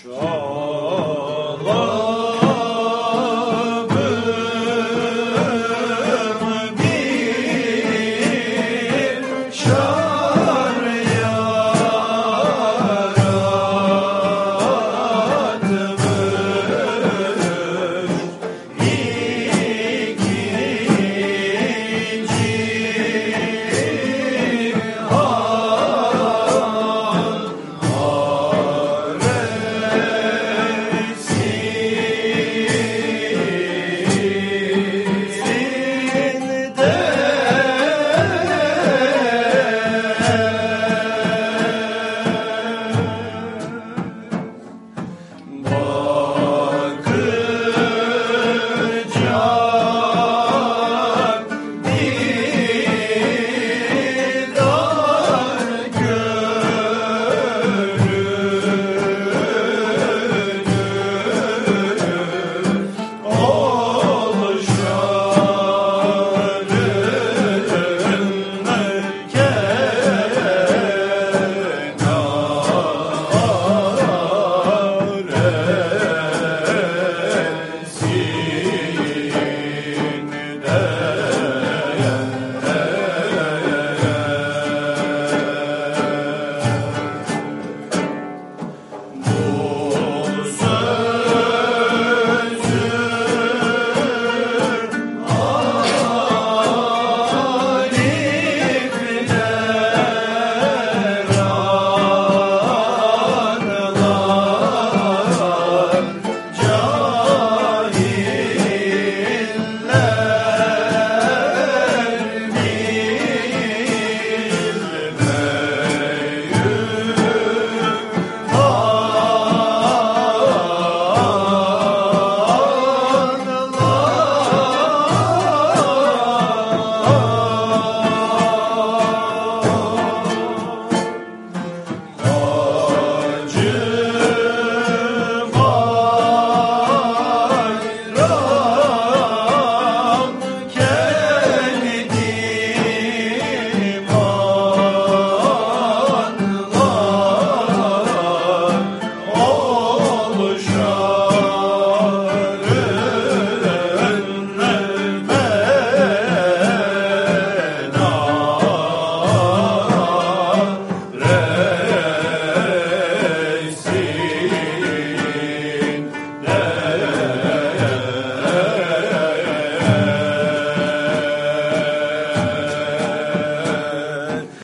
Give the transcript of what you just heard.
Sure.